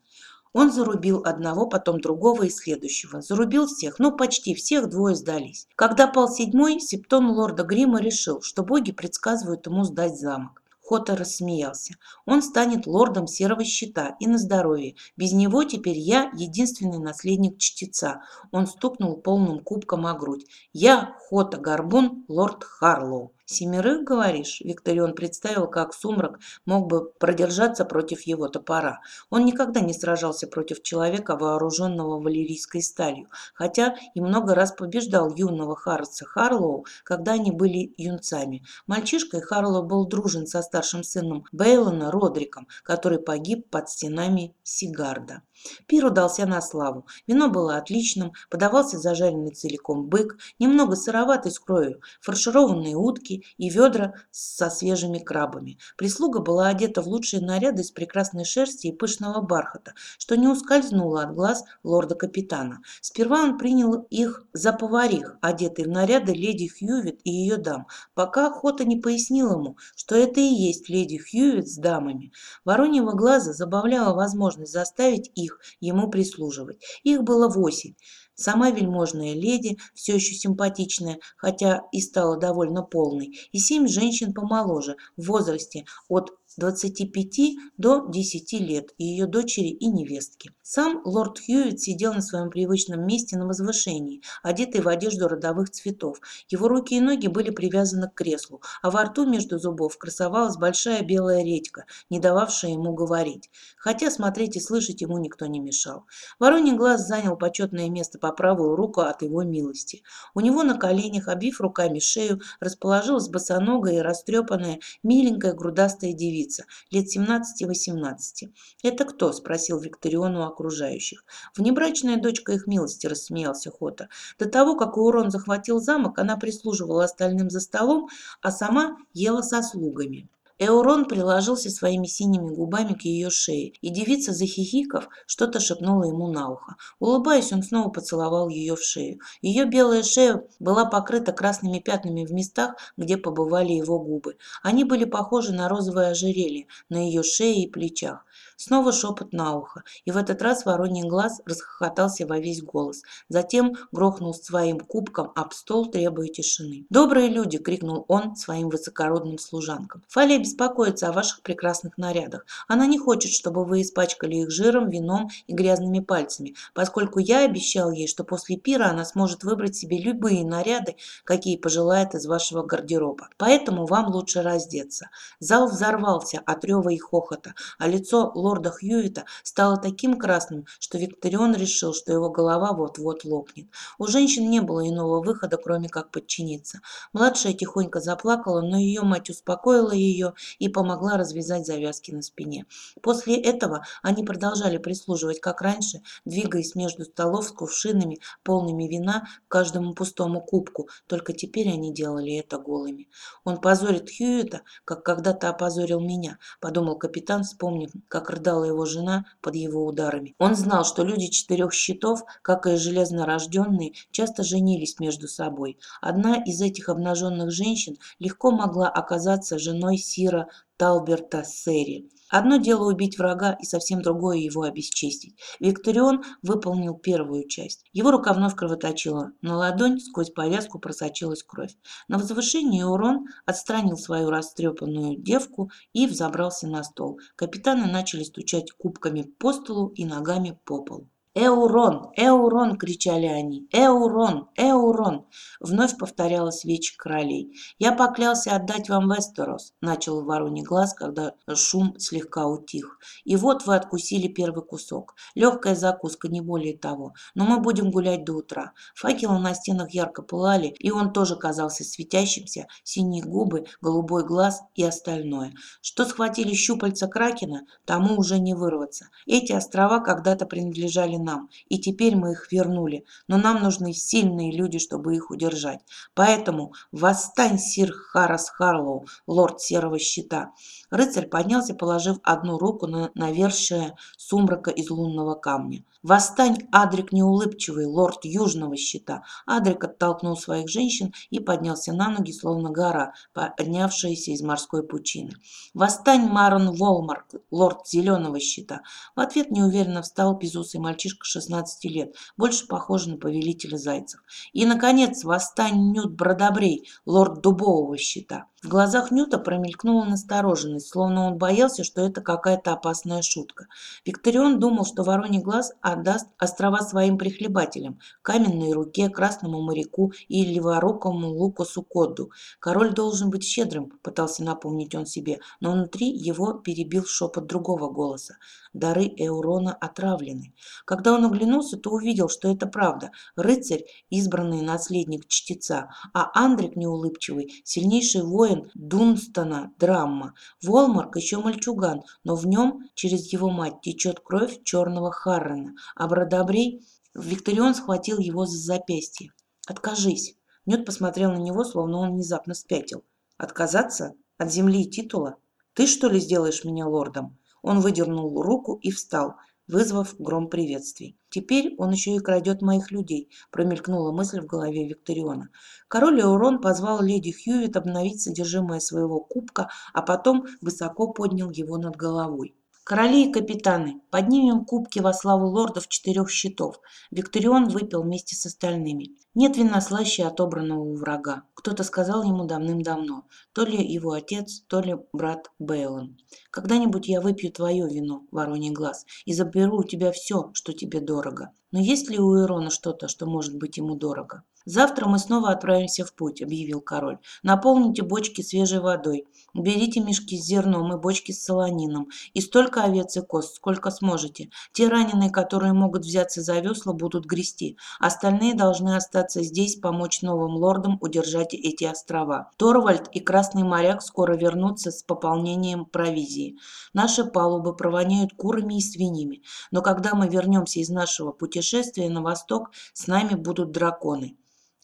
Он зарубил одного, потом другого и следующего. Зарубил всех, ну почти всех, двое сдались. Когда пал седьмой, септон лорда Грима решил, что боги предсказывают ему сдать замок. Хота рассмеялся. Он станет лордом серого щита и на здоровье. Без него теперь я единственный наследник чтеца. Он стукнул полным кубком о грудь. Я Хота Горбун, лорд Харлоу. «Семерых, говоришь?» Викторион представил, как сумрак мог бы продержаться против его топора. Он никогда не сражался против человека, вооруженного валерийской сталью, хотя и много раз побеждал юного Харреса Харлоу, когда они были юнцами. Мальчишкой Харлоу был дружен со старшим сыном Бейлона Родриком, который погиб под стенами Сигарда. Пир удался на славу. Вино было отличным, подавался зажаренный целиком бык, немного сыроватый с кровью, фаршированные утки и ведра со свежими крабами. Прислуга была одета в лучшие наряды из прекрасной шерсти и пышного бархата, что не ускользнуло от глаз лорда-капитана. Сперва он принял их за поварих, одетые в наряды леди Хьювит и ее дам, пока охота не пояснил ему, что это и есть леди Хьювит с дамами. Вороньего глаза забавляла возможность заставить их их ему прислуживать. Их было восемь. Сама вельможная леди, все еще симпатичная, хотя и стала довольно полной, и семь женщин помоложе, в возрасте от 25 до 10 лет, и ее дочери и невестки. Сам лорд Хьюитт сидел на своем привычном месте на возвышении, одетый в одежду родовых цветов. Его руки и ноги были привязаны к креслу, а во рту между зубов красовалась большая белая редька, не дававшая ему говорить. Хотя смотреть и слышать ему никто не мешал. Вороний глаз занял почетное место по правую руку от его милости. У него на коленях, обвив руками шею, расположилась босоногая и растрепанная, миленькая грудастая девица, девица, лет 17-18. «Это кто?» – спросил Викторион у окружающих. «Внебрачная дочка их милости», – рассмеялся Хота. До того, как Урон захватил замок, она прислуживала остальным за столом, а сама ела со слугами. Эурон приложился своими синими губами к ее шее, и девица, захихиков, что-то шепнула ему на ухо. Улыбаясь, он снова поцеловал ее в шею. Ее белая шея была покрыта красными пятнами в местах, где побывали его губы. Они были похожи на розовое ожерелье на ее шее и плечах. Снова шепот на ухо, и в этот раз вороний глаз расхохотался во весь голос. Затем грохнул своим кубком об стол, требуя тишины. «Добрые люди!» – крикнул он своим высокородным служанкам. «Фалия беспокоится о ваших прекрасных нарядах. Она не хочет, чтобы вы испачкали их жиром, вином и грязными пальцами, поскольку я обещал ей, что после пира она сможет выбрать себе любые наряды, какие пожелает из вашего гардероба. Поэтому вам лучше раздеться». Зал взорвался от рева и хохота, а лицо лорда Хьюита стало таким красным, что Викторион решил, что его голова вот-вот лопнет. У женщин не было иного выхода, кроме как подчиниться. Младшая тихонько заплакала, но ее мать успокоила ее и помогла развязать завязки на спине. После этого они продолжали прислуживать, как раньше, двигаясь между столов с кувшинами, полными вина, каждому пустому кубку, только теперь они делали это голыми. «Он позорит Хьюита, как когда-то опозорил меня», — подумал капитан, вспомнив, как рыдала его жена под его ударами. Он знал, что люди четырех щитов, как и железнорожденные, часто женились между собой. Одна из этих обнаженных женщин легко могла оказаться женой Сира Талберта Сери. Одно дело убить врага и совсем другое его обесчестить. Викторион выполнил первую часть. Его рука вновь кровоточила. На ладонь сквозь повязку просочилась кровь. На возвышении Урон отстранил свою растрепанную девку и взобрался на стол. Капитаны начали стучать кубками по столу и ногами по полу. «Эурон! Эурон!» – кричали они. «Эурон! Эурон!» – вновь повторялась вечь королей. «Я поклялся отдать вам Вестерос», – начал Вороний глаз, когда шум слегка утих. «И вот вы откусили первый кусок. Легкая закуска, не более того. Но мы будем гулять до утра». Факелы на стенах ярко пылали, и он тоже казался светящимся, синие губы, голубой глаз и остальное. Что схватили щупальца Кракена, тому уже не вырваться. Эти острова когда-то принадлежали нам, и теперь мы их вернули, но нам нужны сильные люди, чтобы их удержать. Поэтому восстань, сир Харас Харлоу, лорд Серого Щита. Рыцарь поднялся, положив одну руку на навершие сумрака из лунного камня. «Восстань, Адрик неулыбчивый, лорд Южного щита!» Адрик оттолкнул своих женщин и поднялся на ноги, словно гора, поднявшаяся из морской пучины. «Восстань, Марон Волмарк, лорд Зеленого щита!» В ответ неуверенно встал безусый мальчишка 16 лет, больше похожий на повелителя зайцев. «И, наконец, восстань, Нют Бродобрей, лорд Дубового щита!» В глазах Нюта промелькнула настороженность, словно он боялся, что это какая-то опасная шутка. Викторион думал, что Вороний глаз отдаст острова своим прихлебателям – каменной руке, красному моряку и леворукому Лукасу Кодду. Король должен быть щедрым, пытался напомнить он себе, но внутри его перебил шепот другого голоса. Дары Эурона отравлены. Когда он оглянулся, то увидел, что это правда. Рыцарь – избранный наследник чтеца, а Андрик неулыбчивый – сильнейший воин, Дунстона Драмма. Волмарк еще мальчуган, но в нем через его мать течет кровь черного Харрена. А Бродобрей... Викторион схватил его за запястье. «Откажись!» Нют посмотрел на него, словно он внезапно спятил. «Отказаться? От земли и титула? Ты, что ли, сделаешь меня лордом?» Он выдернул руку и встал, вызвав гром приветствий. «Теперь он еще и крадет моих людей», – промелькнула мысль в голове Викториона. Король Эурон позвал леди Хьювит обновить содержимое своего кубка, а потом высоко поднял его над головой. Короли и капитаны, поднимем кубки во славу лордов четырех щитов. Викторион выпил вместе с остальными. Нет вина слаще отобранного у врага. Кто-то сказал ему давным-давно. То ли его отец, то ли брат Бейлон. Когда-нибудь я выпью твое вино, вороний глаз, и заберу у тебя все, что тебе дорого. Но есть ли у Ирона что-то, что может быть ему дорого? «Завтра мы снова отправимся в путь», – объявил король. «Наполните бочки свежей водой. Берите мешки с зерном и бочки с солонином. И столько овец и коз, сколько сможете. Те раненые, которые могут взяться за весла, будут грести. Остальные должны остаться здесь, помочь новым лордам удержать эти острова. Торвальд и Красный моряк скоро вернутся с пополнением провизии. Наши палубы провоняют курами и свиньями. Но когда мы вернемся из нашего путешествия на восток, с нами будут драконы».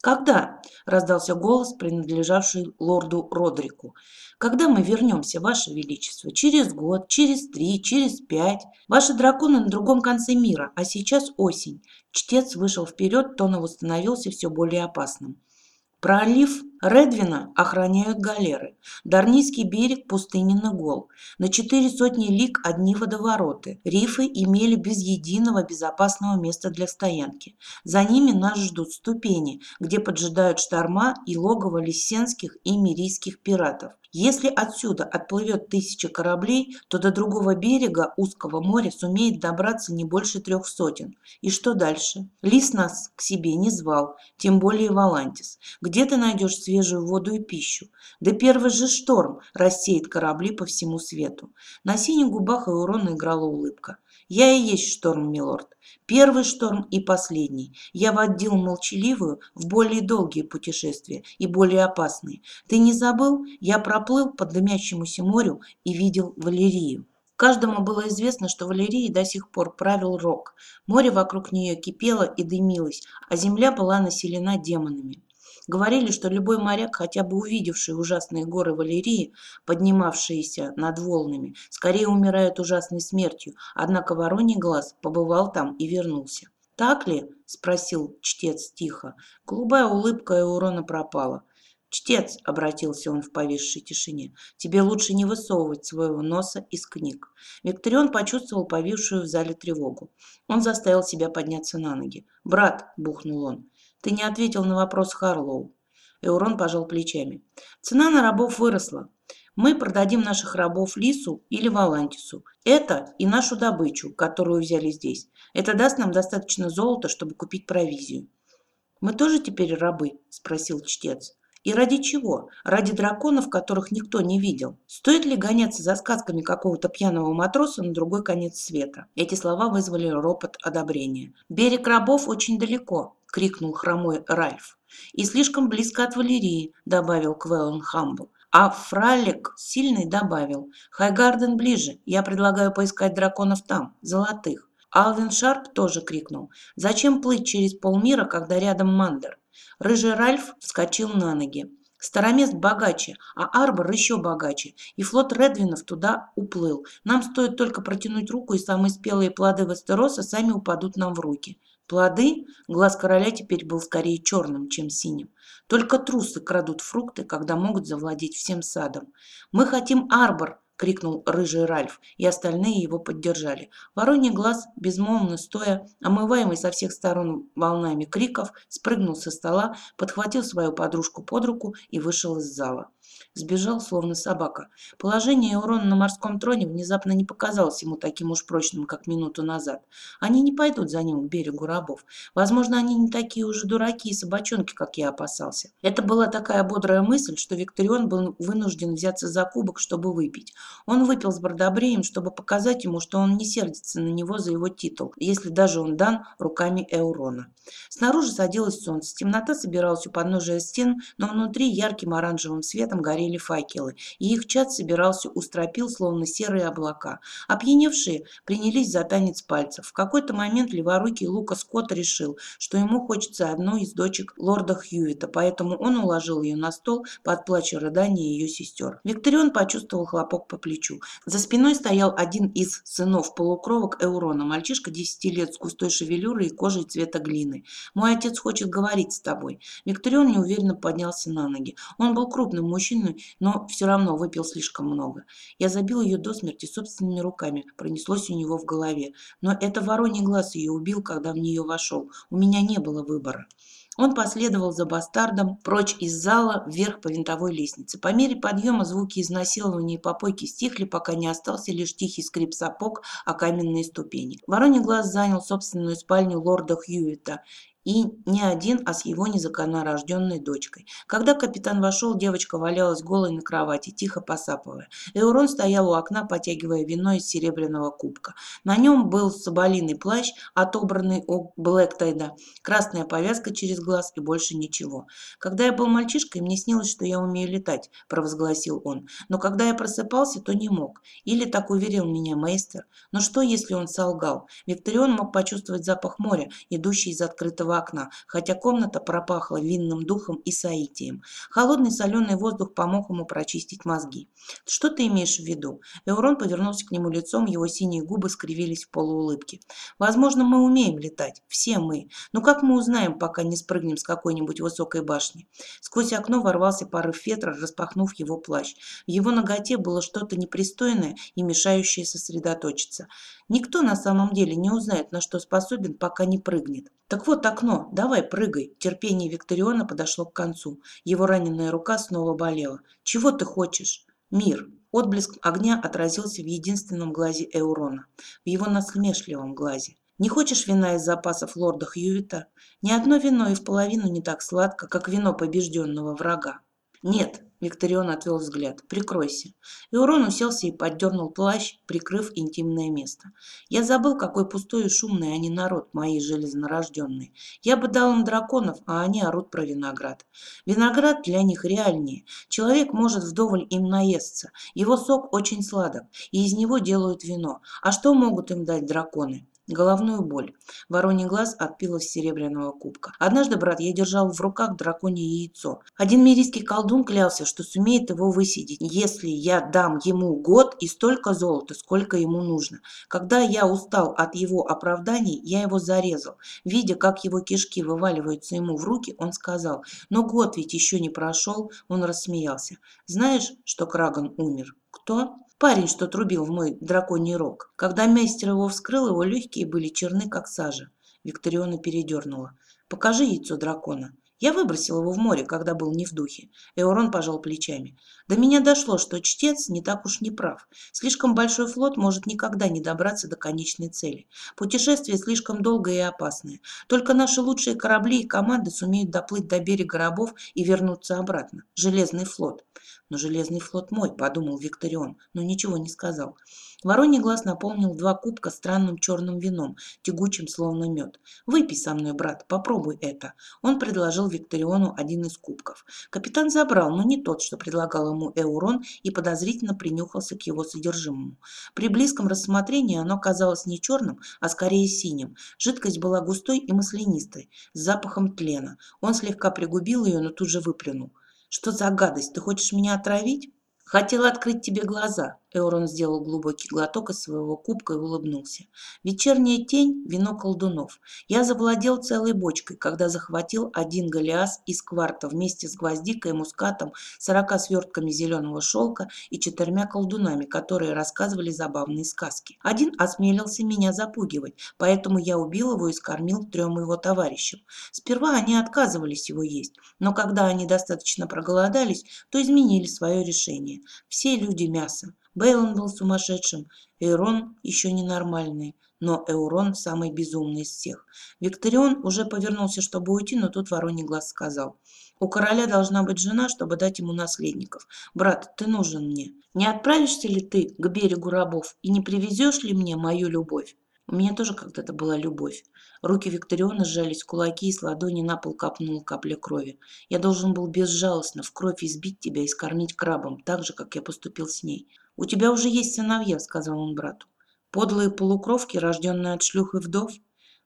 «Когда?» – раздался голос, принадлежавший лорду Родрику. «Когда мы вернемся, Ваше Величество? Через год, через три, через пять? Ваши драконы на другом конце мира, а сейчас осень». Чтец вышел вперед, тон его становился все более опасным. Пролив Редвина охраняют галеры. Дарнийский берег пустынен гол. На четыре сотни лиг одни водовороты. Рифы имели без единого безопасного места для стоянки. За ними нас ждут ступени, где поджидают шторма и логово лисенских и мирийских пиратов. Если отсюда отплывет тысяча кораблей, то до другого берега узкого моря сумеет добраться не больше трех сотен. И что дальше? Лис нас к себе не звал, тем более Валантис. Где ты найдешь свежую воду и пищу? Да первый же шторм рассеет корабли по всему свету. На синих губах Эурона играла улыбка. Я и есть шторм, милорд. Первый шторм и последний. Я водил молчаливую в более долгие путешествия и более опасные. Ты не забыл? Я проплыл по дымящемуся морю и видел Валерию. Каждому было известно, что Валерии до сих пор правил рок. Море вокруг нее кипело и дымилось, а земля была населена демонами. Говорили, что любой моряк, хотя бы увидевший ужасные горы Валерии, поднимавшиеся над волнами, скорее умирает ужасной смертью, однако Вороний глаз побывал там и вернулся. «Так ли?» – спросил чтец тихо. Голубая улыбка и урона пропала. «Чтец», — обратился он в повисшей тишине, — «тебе лучше не высовывать своего носа из книг». Викторион почувствовал повисшую в зале тревогу. Он заставил себя подняться на ноги. «Брат», — бухнул он, ты не ответил на вопрос Харлоу. Эурон пожал плечами. Цена на рабов выросла. Мы продадим наших рабов Лису или Валантису. Это и нашу добычу, которую взяли здесь. Это даст нам достаточно золота, чтобы купить провизию. «Мы тоже теперь рабы?» – спросил чтец. И ради чего? Ради драконов, которых никто не видел. Стоит ли гоняться за сказками какого-то пьяного матроса на другой конец света? Эти слова вызвали ропот одобрения. «Берег рабов очень далеко», — крикнул хромой Ральф. «И слишком близко от Валерии», — добавил Квеллен Хамбл. А Фралик сильный добавил. «Хайгарден ближе. Я предлагаю поискать драконов там, золотых». Алвин Шарп тоже крикнул. «Зачем плыть через полмира, когда рядом Мандер?» Рыжий Ральф вскочил на ноги. Старомест богаче, а Арбор еще богаче, и флот Редвинов туда уплыл. Нам стоит только протянуть руку, и самые спелые плоды Вестероса сами упадут нам в руки. Плоды? Глаз короля теперь был скорее черным, чем синим. Только трусы крадут фрукты, когда могут завладеть всем садом. Мы хотим Арбор, — крикнул рыжий Ральф, и остальные его поддержали. Вороний глаз, безмолвно стоя, омываемый со всех сторон волнами криков, спрыгнул со стола, подхватил свою подружку под руку и вышел из зала. Сбежал, словно собака. Положение Эурона на морском троне внезапно не показалось ему таким уж прочным, как минуту назад. Они не пойдут за ним к берегу рабов. Возможно, они не такие уже дураки и собачонки, как я опасался. Это была такая бодрая мысль, что Викторион был вынужден взяться за кубок, чтобы выпить. Он выпил с Бардабреем, чтобы показать ему, что он не сердится на него за его титул, если даже он дан руками Эурона. Снаружи садилось солнце, темнота собиралась у подножия стен, но внутри ярким оранжевым светом горели факелы, и их чад собирался у словно серые облака. Опьяневшие принялись за танец пальцев. В какой-то момент леворукий Лука Скотт решил, что ему хочется одну из дочек лорда Хьюита, поэтому он уложил ее на стол под плач и ее сестер. Викторион почувствовал хлопок по плечу. За спиной стоял один из сынов полукровок Эурона, мальчишка 10 лет с густой шевелюрой и кожей цвета глины. «Мой отец хочет говорить с тобой». Викторион неуверенно поднялся на ноги. Он был крупным мужчиной, но все равно выпил слишком много. Я забил ее до смерти собственными руками, пронеслось у него в голове. Но это вороний глаз ее убил, когда в нее вошел. У меня не было выбора. Он последовал за бастардом прочь из зала вверх по винтовой лестнице. По мере подъема звуки изнасилования и попойки стихли, пока не остался лишь тихий скрип сапог о каменные ступени. Вороний глаз занял собственную спальню лорда Хьюита и не один, а с его незаконнорожденной дочкой. Когда капитан вошел, девочка валялась голой на кровати, тихо посапывая. Эурон стоял у окна, потягивая вино из серебряного кубка. На нем был соболиный плащ, отобранный у Блэктайда, красная повязка через глаз и больше ничего. «Когда я был мальчишкой, мне снилось, что я умею летать», – провозгласил он. «Но когда я просыпался, то не мог. Или так уверил меня мейстер. Но что, если он солгал? Викторион мог почувствовать запах моря, идущий из открытого открытого окна, хотя комната пропахла винным духом и соитием. Холодный соленый воздух помог ему прочистить мозги. «Что ты имеешь в виду?» Эурон повернулся к нему лицом, его синие губы скривились в полуулыбке. «Возможно, мы умеем летать. Все мы. Но как мы узнаем, пока не спрыгнем с какой-нибудь высокой башни?» Сквозь окно ворвался порыв ветра, распахнув его плащ. В его ноготе было что-то непристойное и мешающее сосредоточиться. Никто на самом деле не узнает, на что способен, пока не прыгнет. Так вот окно, давай прыгай. Терпение Викториона подошло к концу. Его раненая рука снова болела. Чего ты хочешь? Мир. Отблеск огня отразился в единственном глазе Эурона, в его насмешливом глазе. Не хочешь вина из запасов лорда Хьюита? Ни одно вино и в половину не так сладко, как вино побежденного врага. Нет, Викторион отвел взгляд. «Прикройся». Иурон уселся и поддернул плащ, прикрыв интимное место. «Я забыл, какой пустой и шумный они народ, мои железнорожденные. Я бы дал им драконов, а они орут про виноград. Виноград для них реальнее. Человек может вдоволь им наесться. Его сок очень сладок, и из него делают вино. А что могут им дать драконы? Головную боль. Вороний глаз отпил из серебряного кубка. Однажды, брат, я держал в руках драконье яйцо. Один мирийский колдун клялся, что сумеет его высидеть, если я дам ему год и столько золота, сколько ему нужно. Когда я устал от его оправданий, я его зарезал. Видя, как его кишки вываливаются ему в руки, он сказал, но год ведь еще не прошел, он рассмеялся. Знаешь, что Краган умер? Кто? Парень, что трубил в мой драконий рог. Когда мастер его вскрыл, его легкие были черны, как сажа. Викториона передернула. «Покажи яйцо дракона». Я выбросил его в море, когда был не в духе. Эурон пожал плечами. До меня дошло, что чтец не так уж не прав. Слишком большой флот может никогда не добраться до конечной цели. Путешествие слишком долгое и опасное. Только наши лучшие корабли и команды сумеют доплыть до берега рабов и вернуться обратно. Железный флот. Но железный флот мой, подумал Викторион, но ничего не сказал. Вороний глаз наполнил два кубка странным черным вином, тягучим словно мед. «Выпей со мной, брат, попробуй это». Он предложил Викториону один из кубков. Капитан забрал, но не тот, что предлагал ему Эурон, и подозрительно принюхался к его содержимому. При близком рассмотрении оно казалось не черным, а скорее синим. Жидкость была густой и маслянистой, с запахом тлена. Он слегка пригубил ее, но тут же выплюнул. «Что за гадость? Ты хочешь меня отравить?» «Хотел открыть тебе глаза», Эурон сделал глубокий глоток из своего кубка и улыбнулся. «Вечерняя тень – вино колдунов. Я завладел целой бочкой, когда захватил один галиас из кварта вместе с гвоздикой, мускатом, сорока свертками зеленого шелка и четырьмя колдунами, которые рассказывали забавные сказки. Один осмелился меня запугивать, поэтому я убил его и скормил трем его товарищам. Сперва они отказывались его есть, но когда они достаточно проголодались, то изменили свое решение. Все люди мясо. Бейлон был сумасшедшим, Эйрон еще ненормальный, но Эурон самый безумный из всех. Викторион уже повернулся, чтобы уйти, но тут Вороний глаз сказал. «У короля должна быть жена, чтобы дать ему наследников. Брат, ты нужен мне. Не отправишься ли ты к берегу рабов и не привезешь ли мне мою любовь?» У меня тоже когда-то была любовь. Руки Викториона сжались в кулаки, и с ладони на пол капнула капля крови. Я должен был безжалостно в кровь избить тебя и скормить крабом, так же, как я поступил с ней. «У тебя уже есть сыновья», — сказал он брату. «Подлые полукровки, рожденные от шлюх и вдов,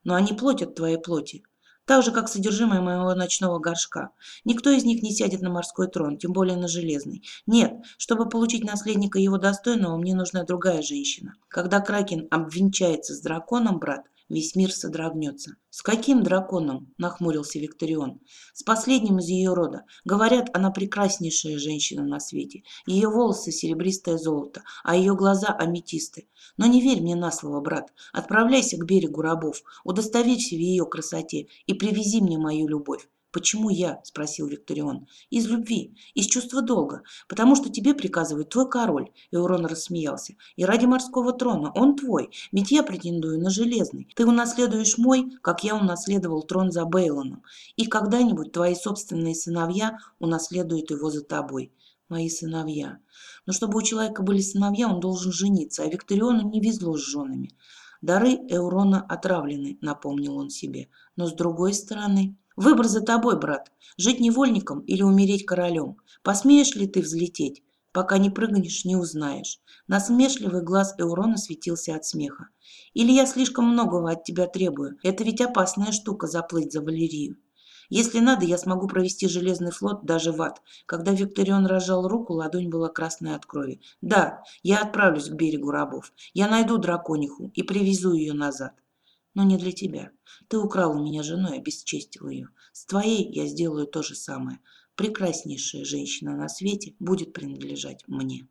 но они плотят твоей плоти, так же, как содержимое моего ночного горшка. Никто из них не сядет на морской трон, тем более на железный. Нет, чтобы получить наследника его достойного, мне нужна другая женщина. Когда Кракен обвенчается с драконом, брат, весь мир содрогнется. «С каким драконом?» – нахмурился Викторион. «С последним из ее рода. Говорят, она прекраснейшая женщина на свете. Ее волосы – серебристое золото, а ее глаза – аметисты. Но не верь мне на слово, брат. Отправляйся к берегу рабов, удостоверься в ее красоте и привези мне мою любовь. «Почему я?» – спросил Викторион. «Из любви, из чувства долга, потому что тебе приказывает твой король». Эурон рассмеялся. «И ради морского трона, он твой, ведь я претендую на железный. Ты унаследуешь мой, как я унаследовал трон за Бейлоном, и когда-нибудь твои собственные сыновья унаследуют его за тобой». Мои сыновья. Но чтобы у человека были сыновья, он должен жениться, а Викториону не везло с женами. Дары Эурона отравлены, напомнил он себе. Но с другой стороны... Выбор за тобой, брат. Жить невольником или умереть королем. Посмеешь ли ты взлететь? Пока не прыгнешь, не узнаешь. Насмешливый глаз Эурона светился от смеха. Или я слишком многого от тебя требую. Это ведь опасная штука заплыть за Валерию. Если надо, я смогу провести железный флот даже в ад. Когда Викторион разжал руку, ладонь была красной от крови. Да, я отправлюсь к берегу рабов. Я найду дракониху и привезу ее назад но не для тебя. Ты украл у меня жену и обесчестил ее. С твоей я сделаю то же самое. Прекраснейшая женщина на свете будет принадлежать мне.